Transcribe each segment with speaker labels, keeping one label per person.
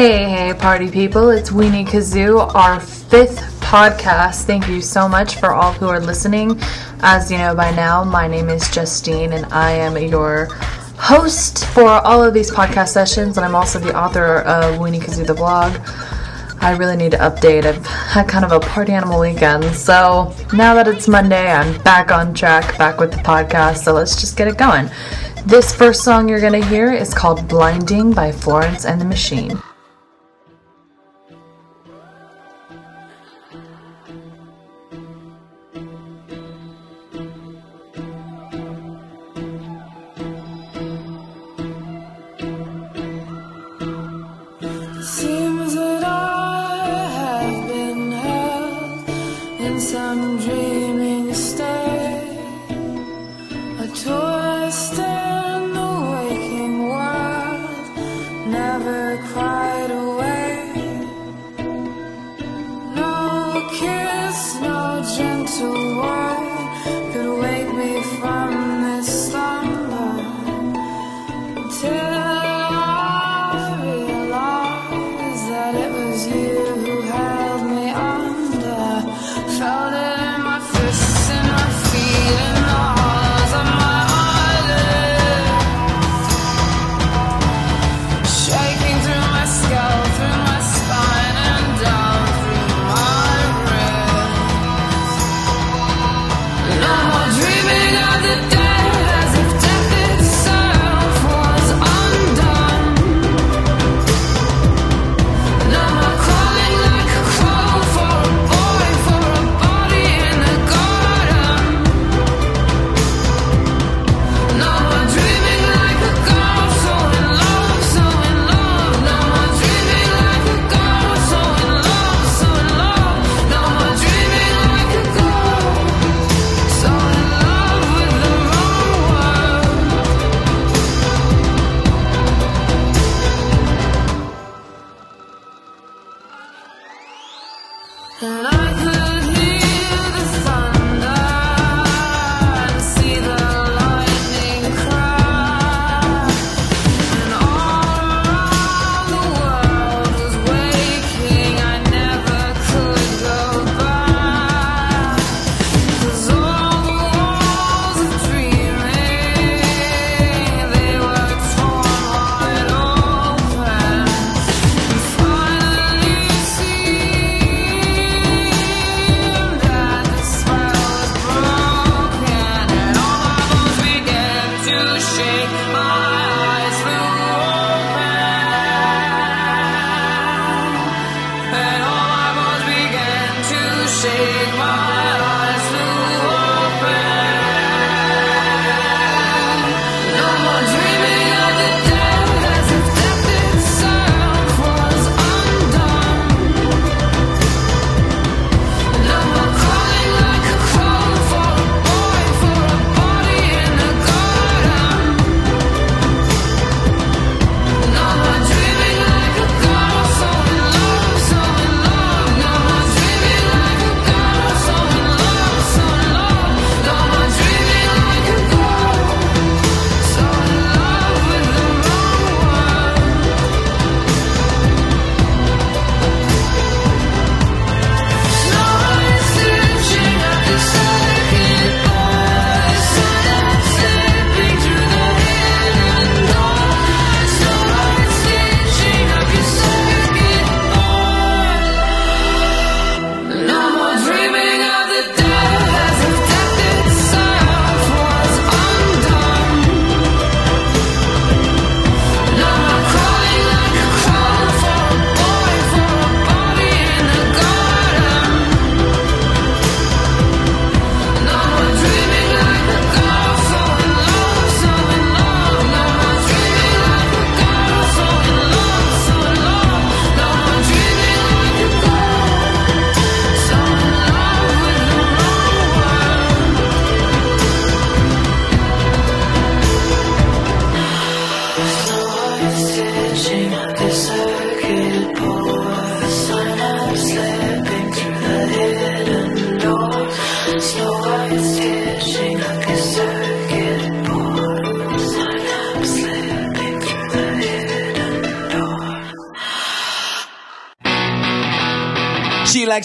Speaker 1: Hey, hey, party people, it's Weenie Kazoo, our fifth podcast. Thank you so much for all who are listening. As you know by now, my name is Justine, and I am your host for all of these podcast sessions, and I'm also the author of Weenie Kazoo, the blog. I really need to update. I've had kind of a party animal weekend, so now that it's Monday, I'm back on track, back with the podcast, so let's just get it going. This first song you're gonna hear is called Blinding by Florence and the Machine.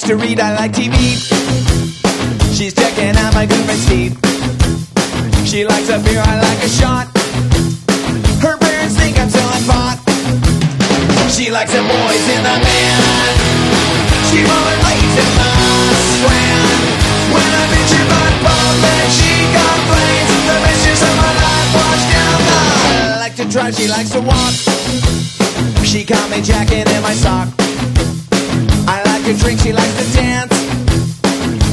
Speaker 2: To read, I like TV. She's checking out my good friend Steve. She likes a beer, I like a shot. Her parents think I'm selling pot. She likes the boys in the band. She rollerblades in the strand. When in your butt public, she complains. The best of my life washed down the. I like to drive, she likes to walk. She caught me jacking in my sock. Like to drink, she likes to dance.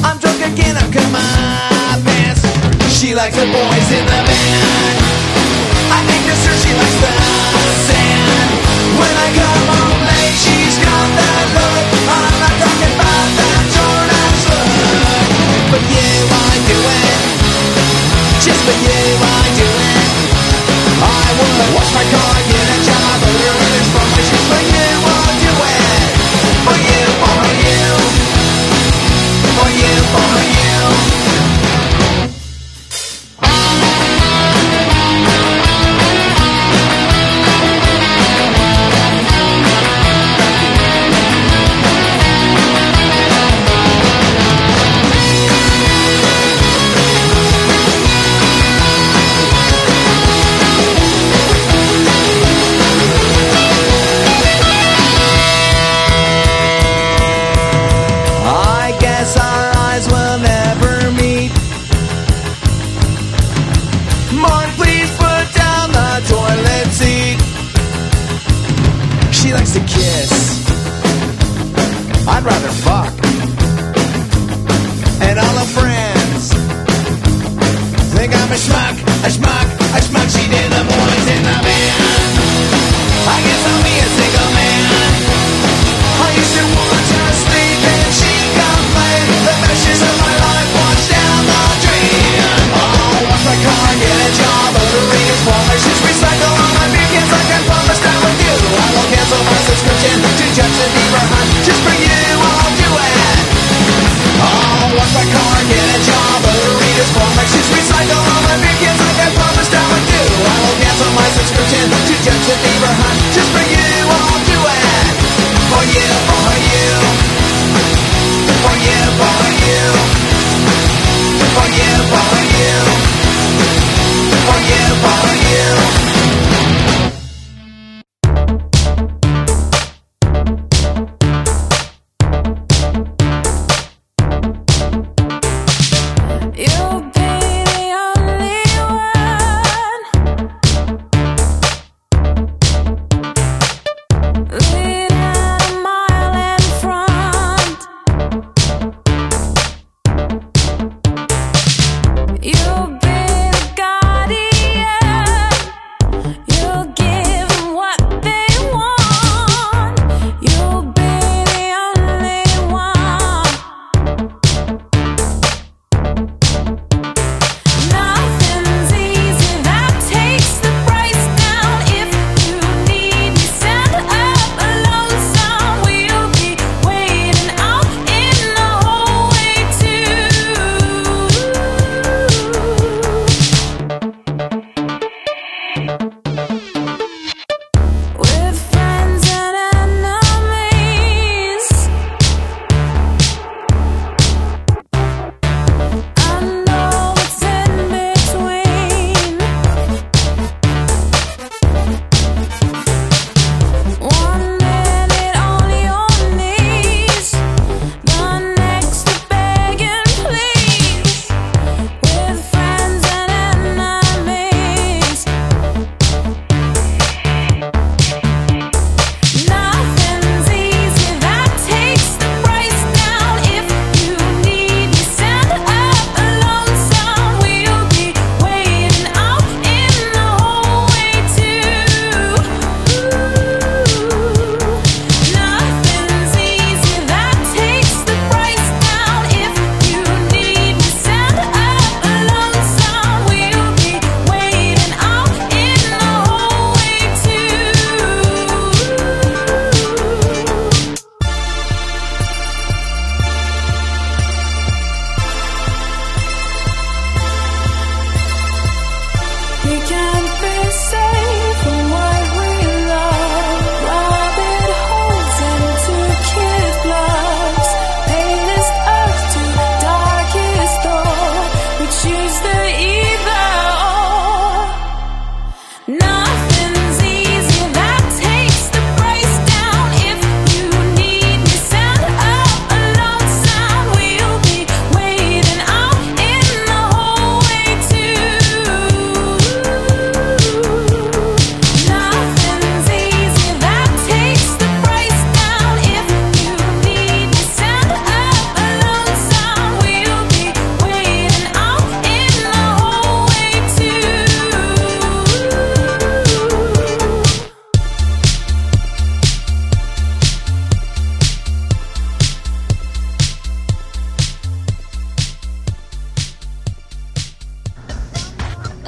Speaker 2: I'm drunk again, I'm come my pants. She likes the boys in the band. I think this her, she likes the sand. When I come home late, she's got that look. I'm not talking about that Jordan look. But you, I do it. Just for you, I do it. I would wash my car, For you,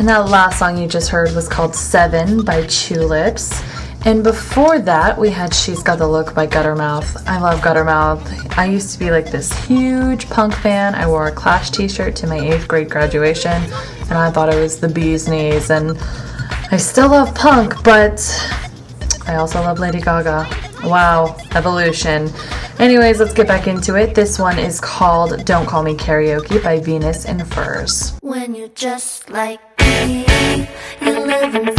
Speaker 2: And that
Speaker 3: last song you just heard was called Seven by Tulips. And before that, we had She's Got the Look by Guttermouth. I love Guttermouth. I used to be like this huge punk fan. I wore a Clash t shirt to my eighth grade graduation, and I thought it was the bee's knees. And I still love punk, but I also love Lady Gaga. Wow, evolution. Anyways, let's get back into it. This one is called Don't Call Me Karaoke by Venus in Furs.
Speaker 4: When you're just like me, you live in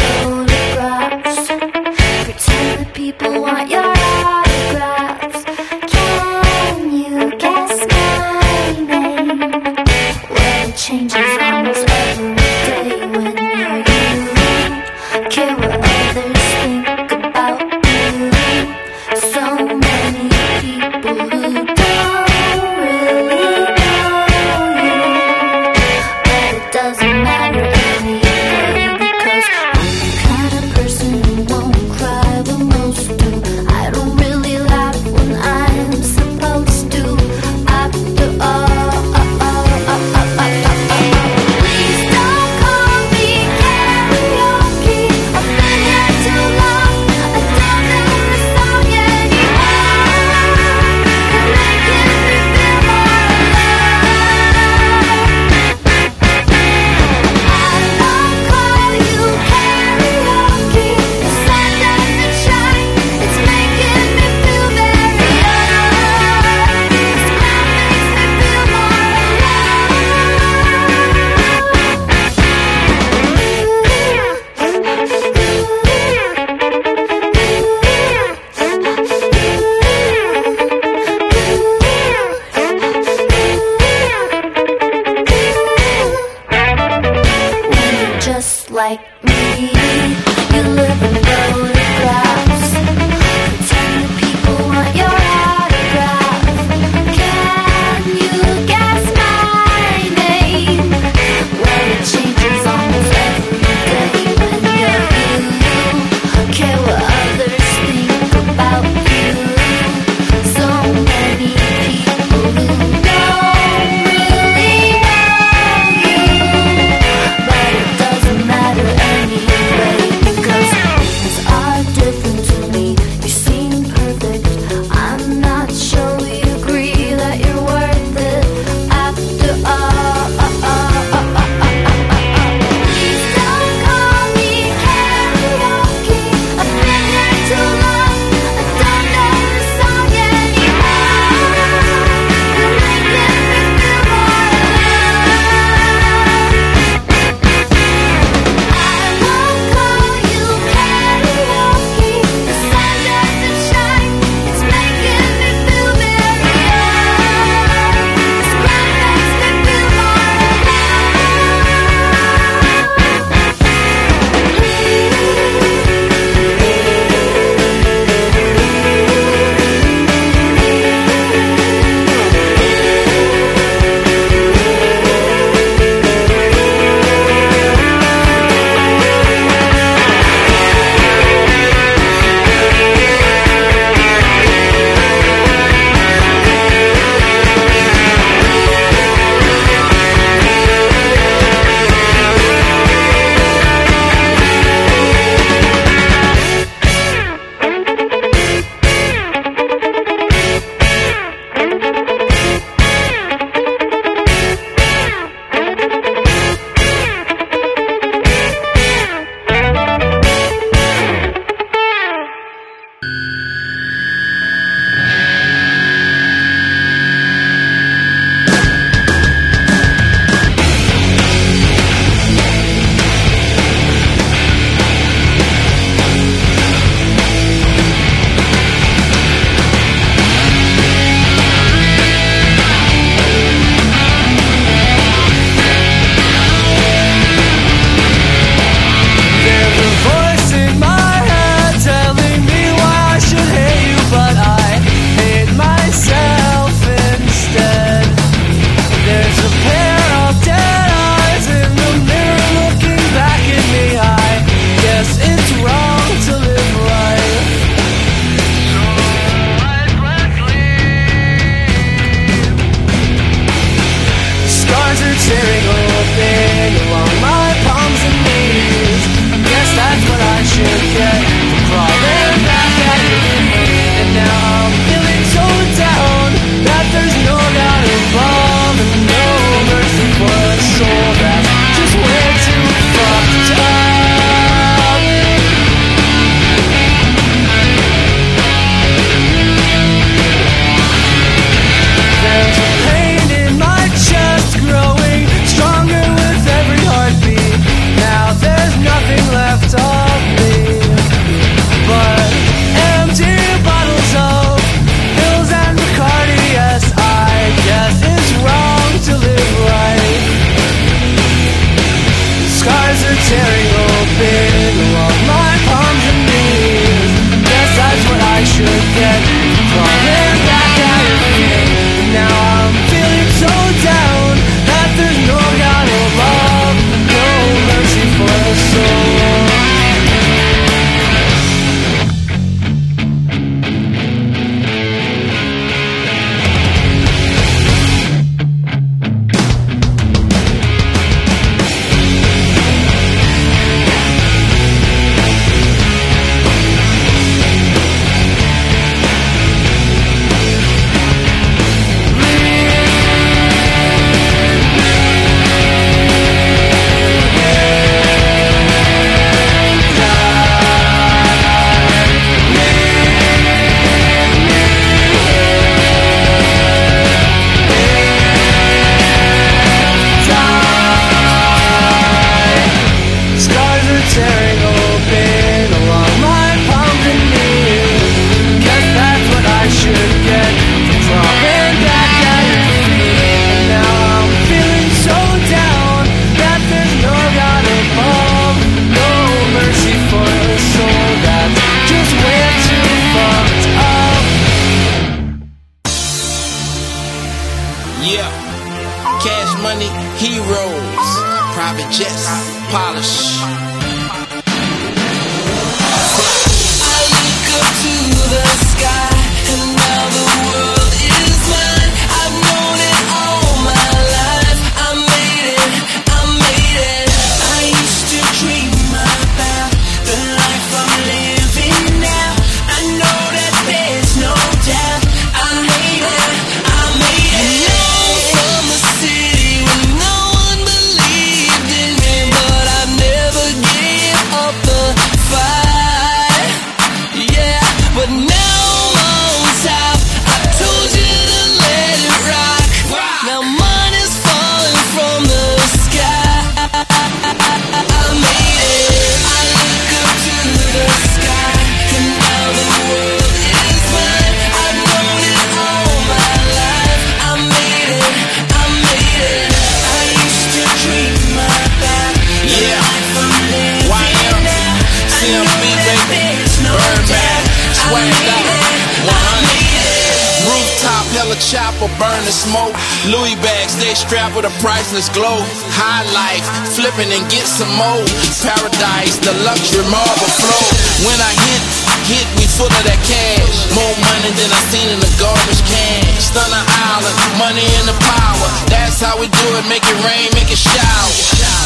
Speaker 5: priceless glow. High life, flipping and get some more. Paradise, the luxury marble flow. When I hit, hit, we full of that cash. More money than I seen in the garbage can. Stunner Island, money and the power. That's how we do it, make it rain, make it shower.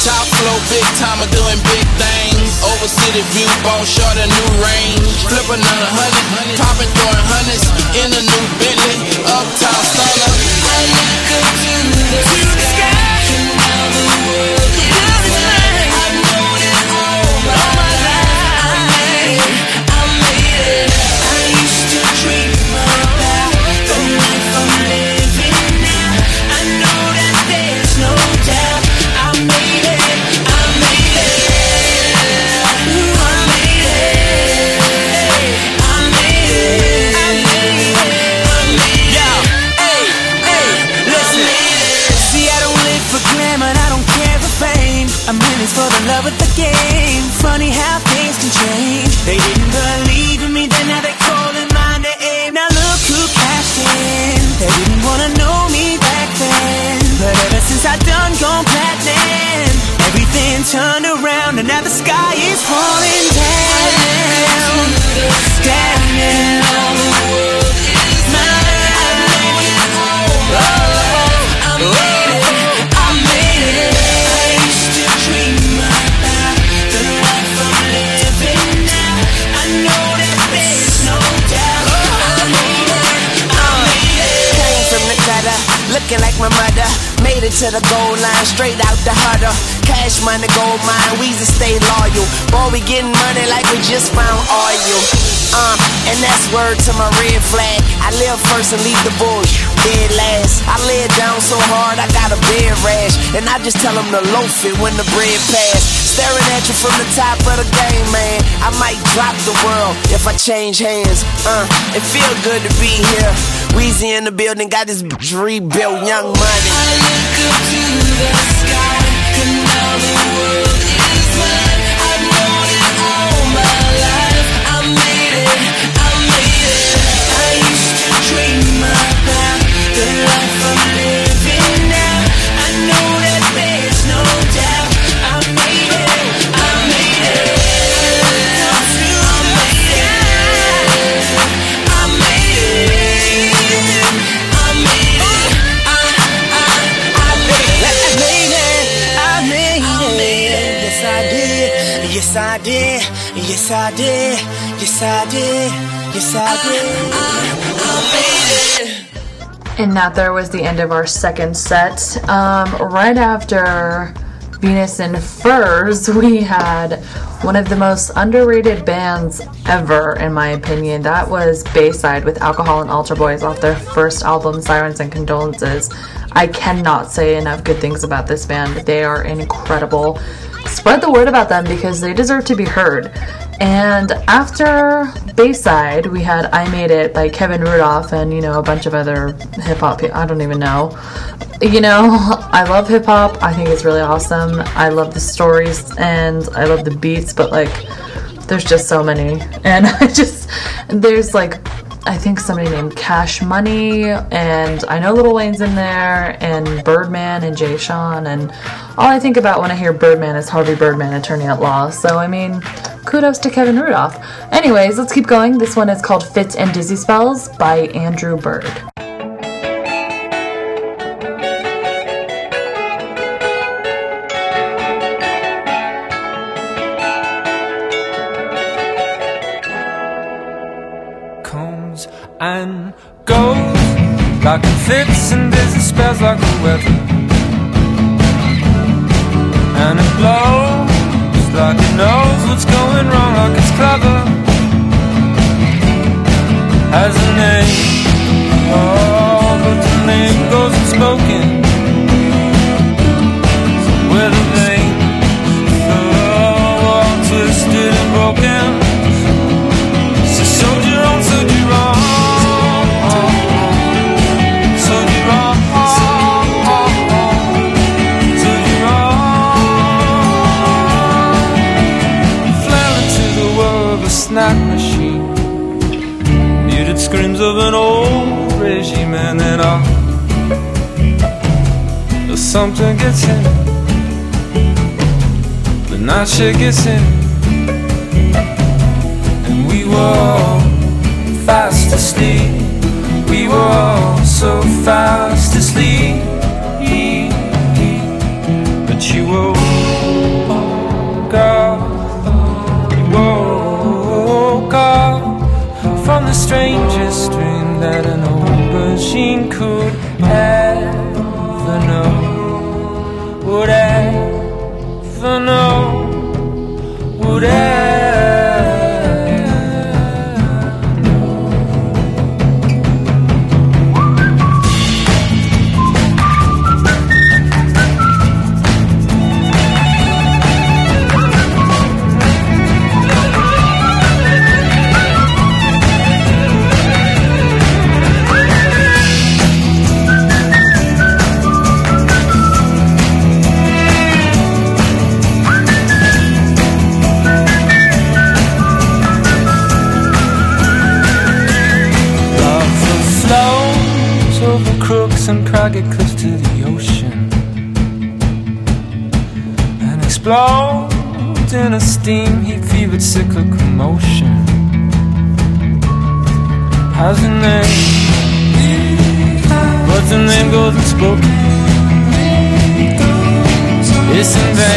Speaker 5: Top flow, big time, I'm doing big things. Over city view, bone short, a new range. Flip another hundred,
Speaker 6: the
Speaker 2: huddle. Cash money, gold mine, Weezy stay loyal. Boy, we getting money like we just found oil. Uh, and that's word to my red flag. I live first and leave the bush dead last. I lay down so hard, I got a bed rash. And I just tell them to loaf it when the bread pass. Staring from the top of the game, man. I might drop the world if I change hands. Uh, it feel good to be here. Weezy in the building, got this bitch rebuilt, young money.
Speaker 7: I Yes, I did. Yes, I did. I.
Speaker 3: And that there was the end of our second set. Um, right after Venus in Furs, we had one of the most underrated bands ever, in my opinion. That was Bayside with Alcohol and Altar Boys off their first album, Sirens and Condolences. I cannot say enough good things about this band. They are incredible. Spread the word about them because they deserve to be heard. And after Bayside, we had I Made It by Kevin Rudolph and, you know, a bunch of other hip hop. I don't even know. You know, I love hip hop. I think it's really awesome. I love the stories and I love the beats, but like, there's just so many. And I just, there's like I think somebody named Cash Money, and I know Little Wayne's in there, and Birdman and Jay Sean, and all I think about when I hear Birdman is Harvey Birdman, attorney at law. So I mean, kudos to Kevin Rudolph. Anyways, let's keep going. This one is called Fits and Dizzy Spells by Andrew Bird.
Speaker 8: The night It's in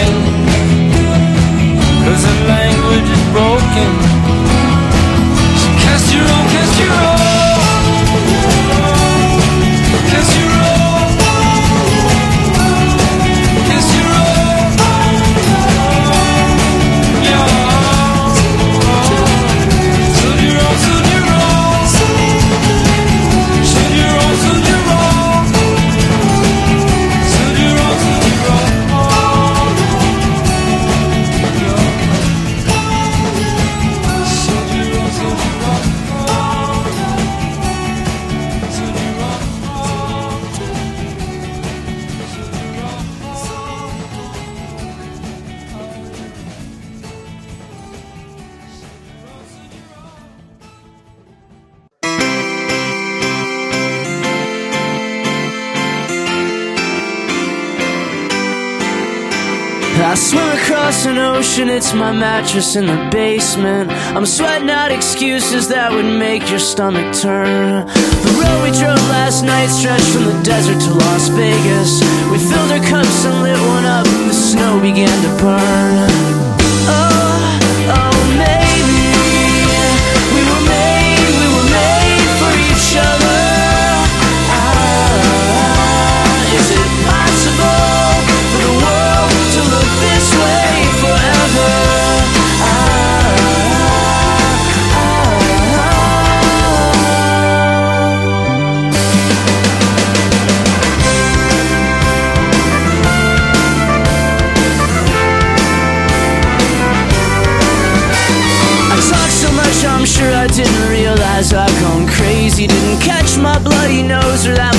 Speaker 5: I swim across an ocean, it's my mattress in the basement. I'm sweating out excuses that would make your stomach turn. The road we drove last night stretched from the desert to Las Vegas. We filled our cups and lit one up, the snow began to burn. Oh, case didn't catch my bloody nose or that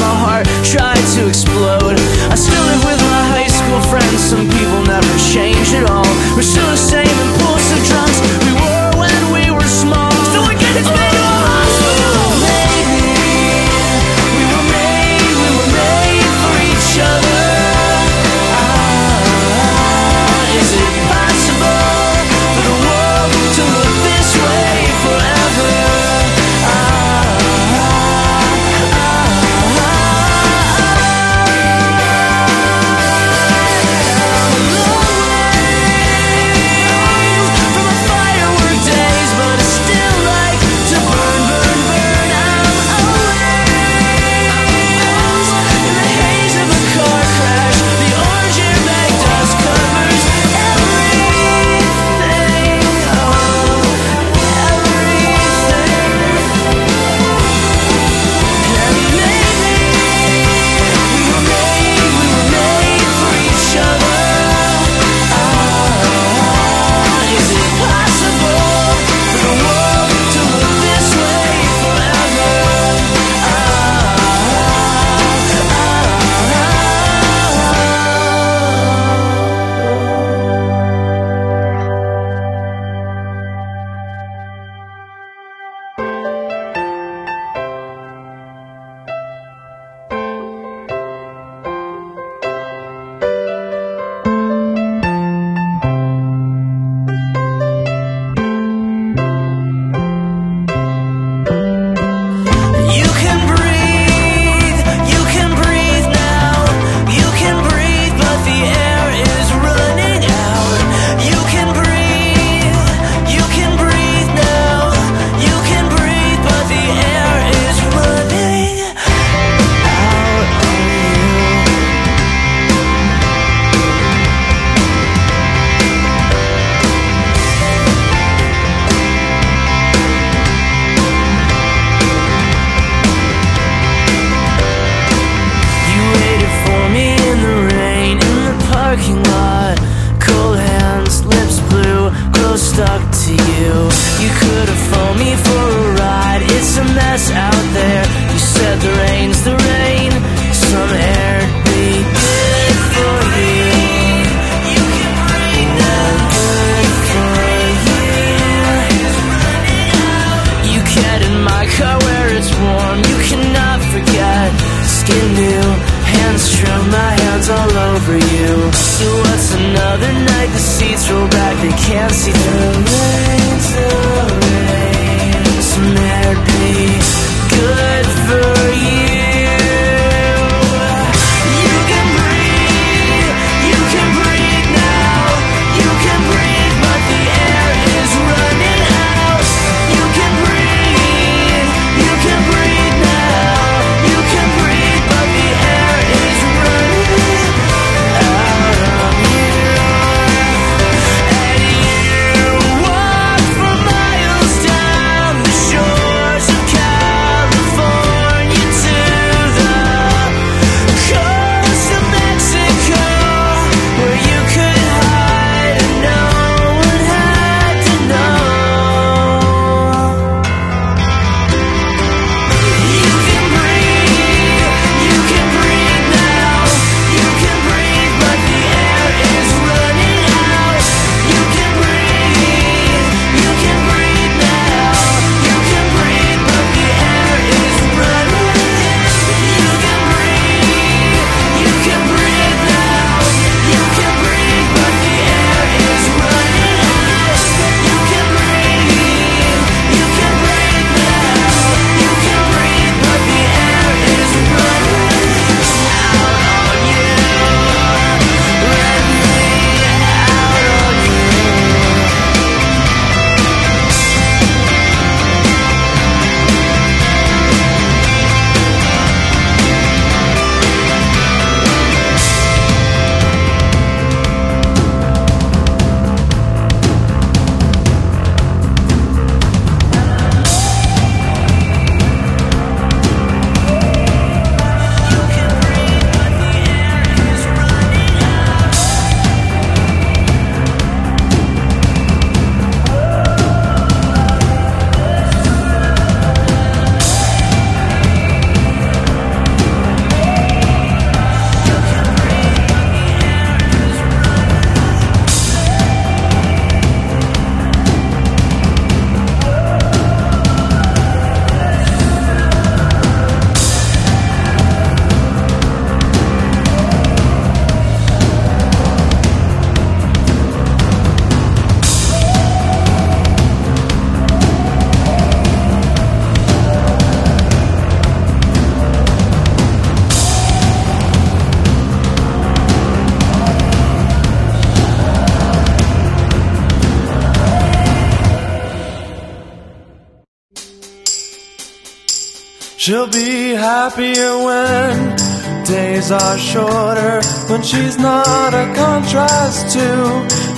Speaker 9: She'll be happier when days are shorter, when she's not a contrast to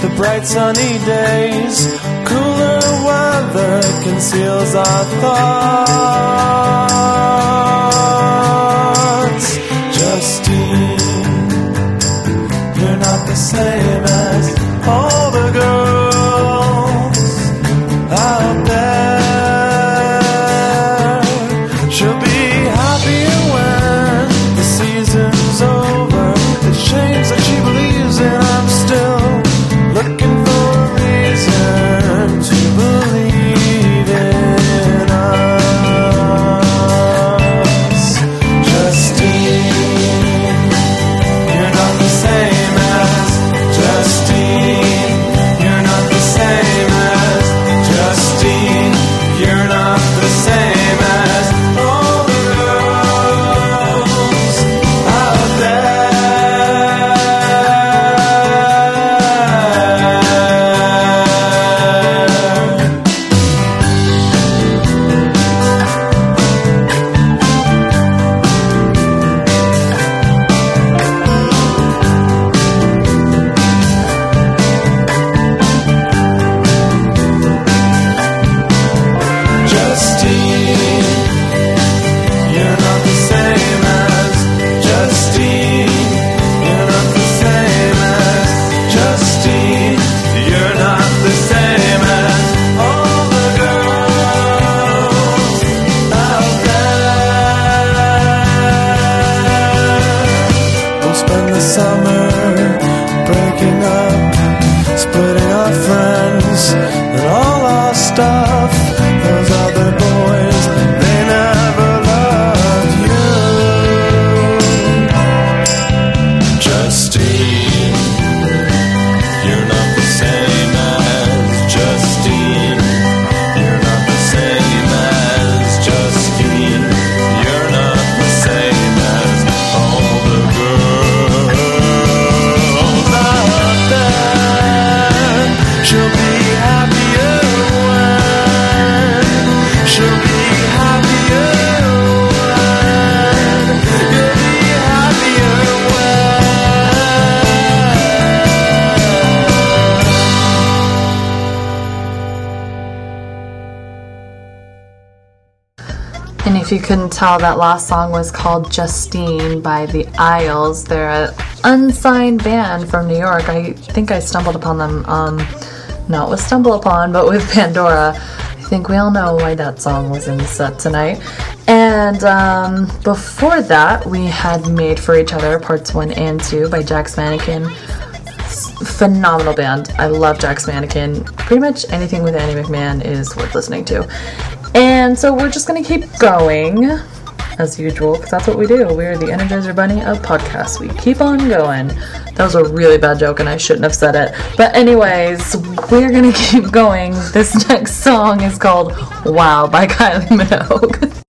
Speaker 9: the bright sunny days. Cooler weather conceals our thoughts.
Speaker 3: If you couldn't tell, that last song was called Justine by The Isles. They're an unsigned band from New York. I think I stumbled upon them, um, not with Stumble Upon, but with Pandora. I think we all know why that song was in the set tonight. And um, before that, we had Made for Each Other, parts one and two by Jack's Mannequin. Phenomenal band. I love Jack's Mannequin. Pretty much anything with Annie McMahon is worth listening to. And so we're just gonna keep going, as usual, because that's what we do. We're the Energizer Bunny of podcasts. We keep on going. That was a really bad joke, and I shouldn't have said it. But anyways, we're gonna keep going. This next song is called "Wow" by Kylie Minogue.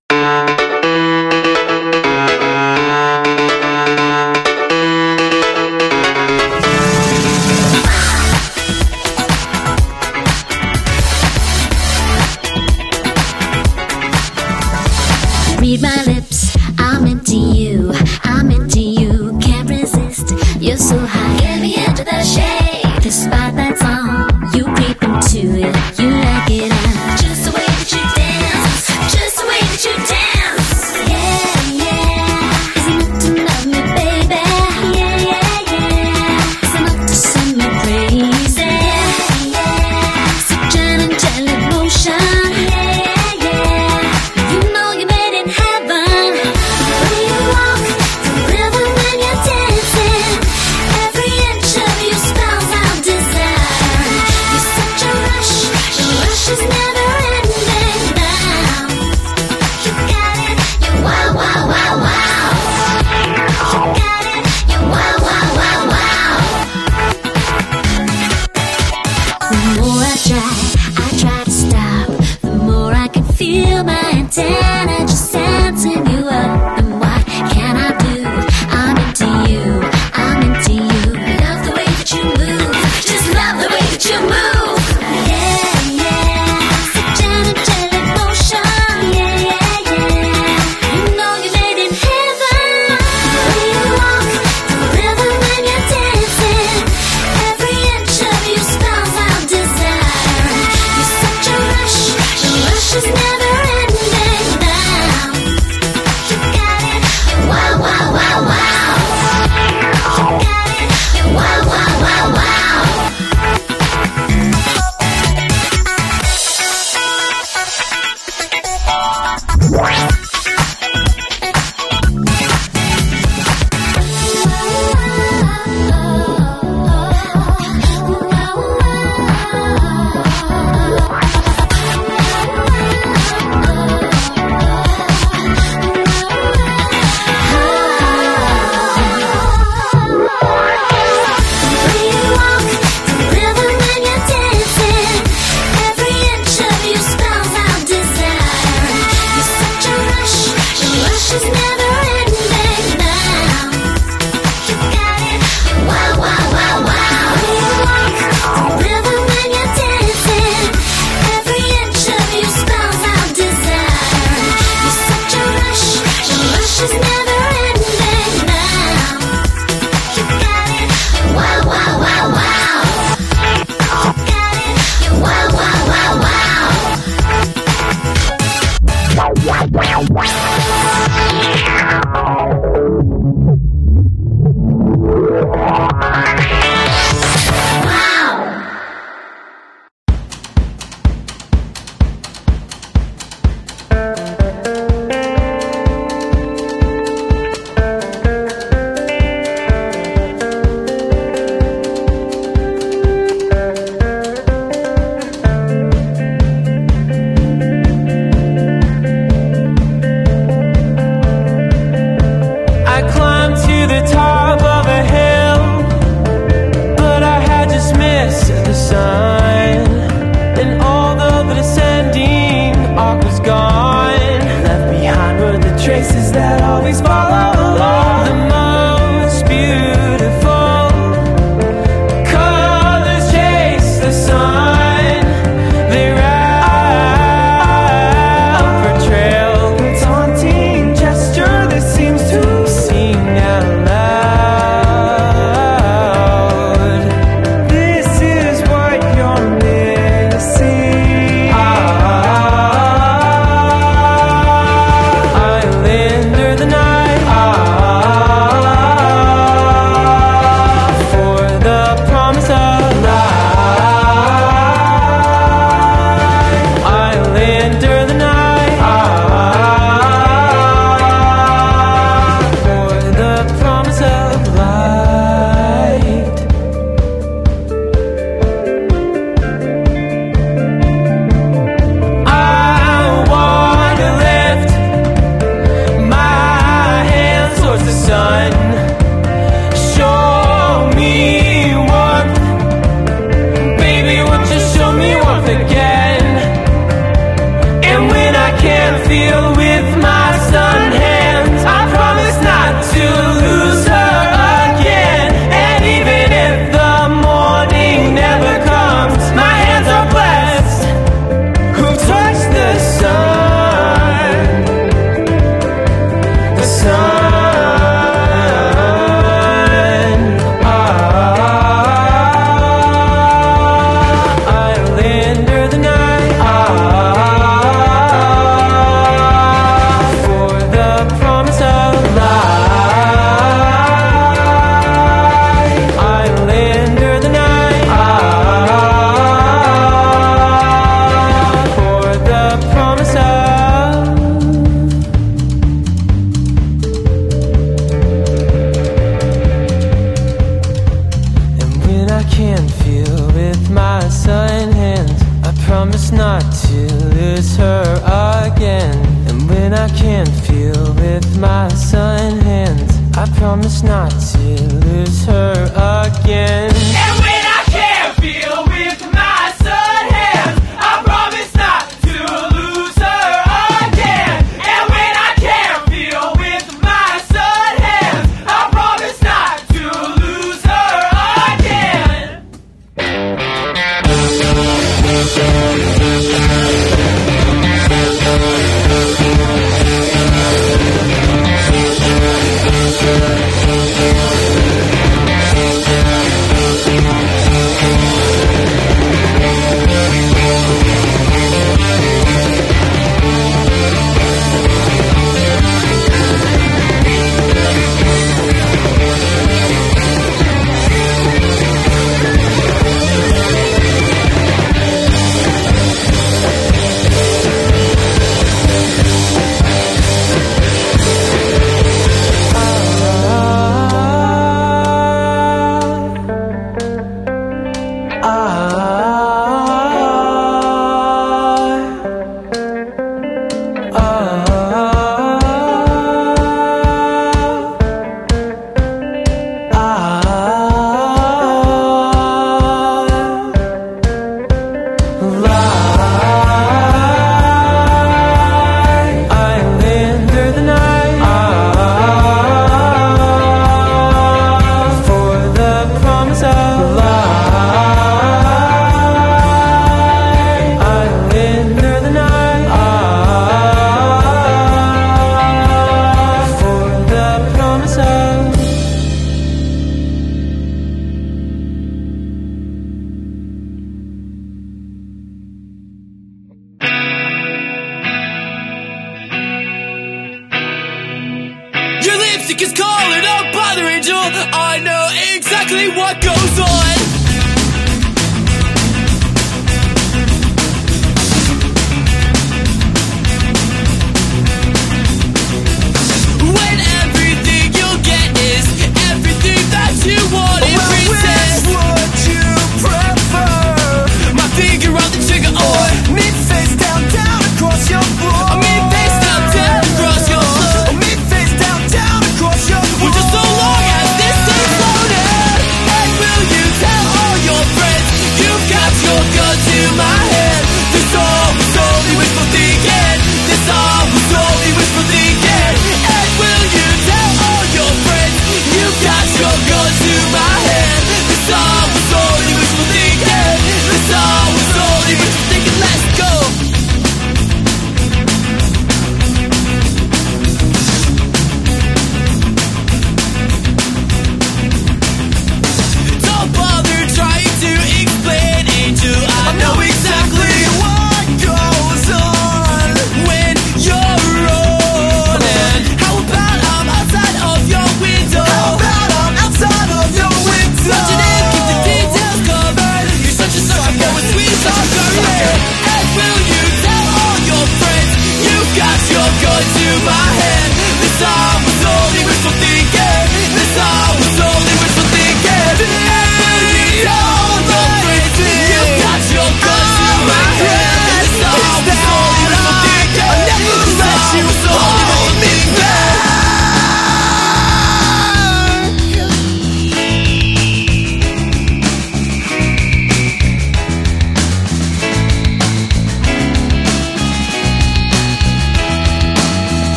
Speaker 4: love.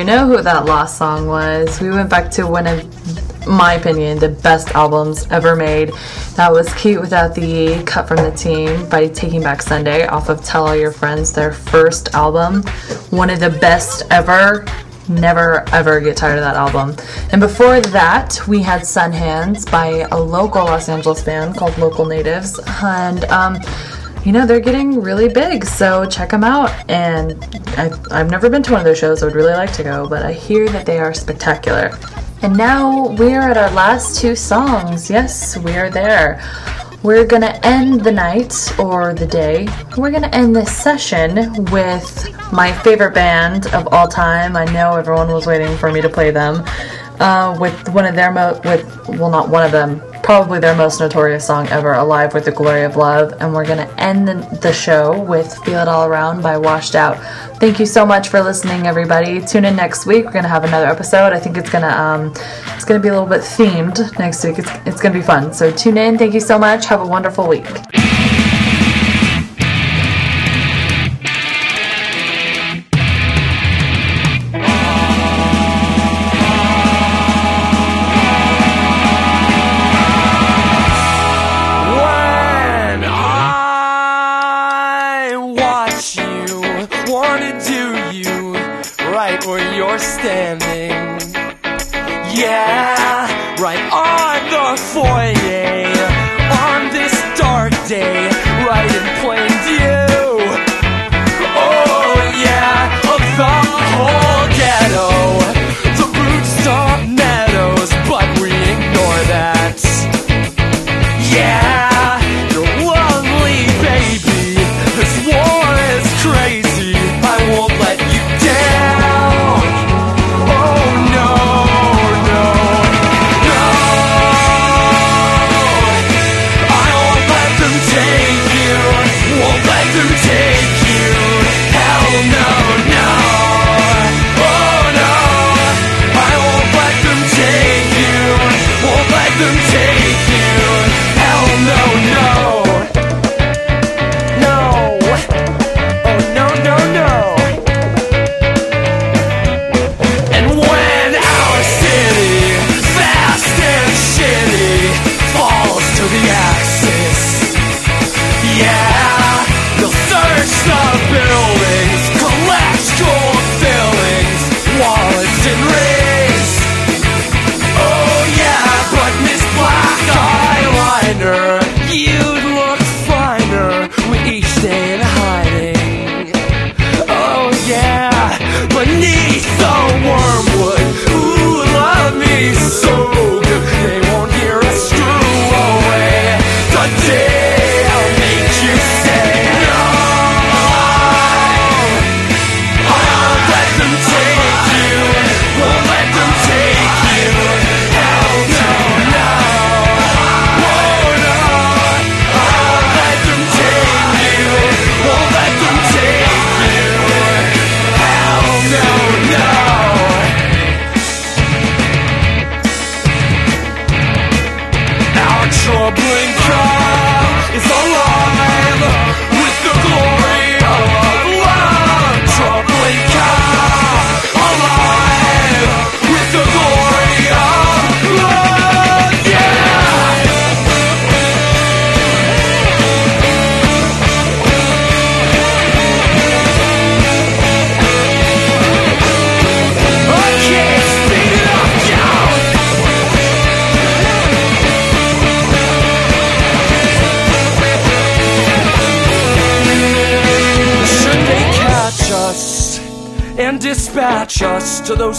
Speaker 4: You know
Speaker 8: who that
Speaker 3: last song was. We went back to one of, my opinion, the best albums ever made. That was Cute Without the E, cut from the team by Taking Back Sunday off of Tell All Your Friends, their first album. One of the best ever. Never ever get tired of that album. And before that, we had Sun Hands by a local Los Angeles band called Local Natives. And, um, you know they're getting really big so check them out. And I've, I've never been to one of their shows i would really like to go but i hear that they are spectacular. And now we are at our last two songs. Yes we are there. We're gonna end the night or the day. We're gonna end this session with my favorite band of all time. I know everyone was waiting for me to play them uh, with one of their mo with well not one of them probably their most notorious song ever alive with the glory of love and we're gonna end the, show with feel it all around by washed out. Thank you so much for listening everybody. Tune in next week. We're gonna have another episode. I think it's gonna um it's gonna be a little bit themed next week. It's, it's gonna be fun. So tune in. Thank you so much. Have a wonderful week
Speaker 9: standing. Yeah,
Speaker 8: right on the foyer. reminder.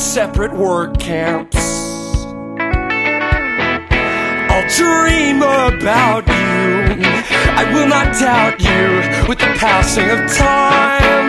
Speaker 8: separate work camps. I'll dream about you. I will not doubt you with the passing of time.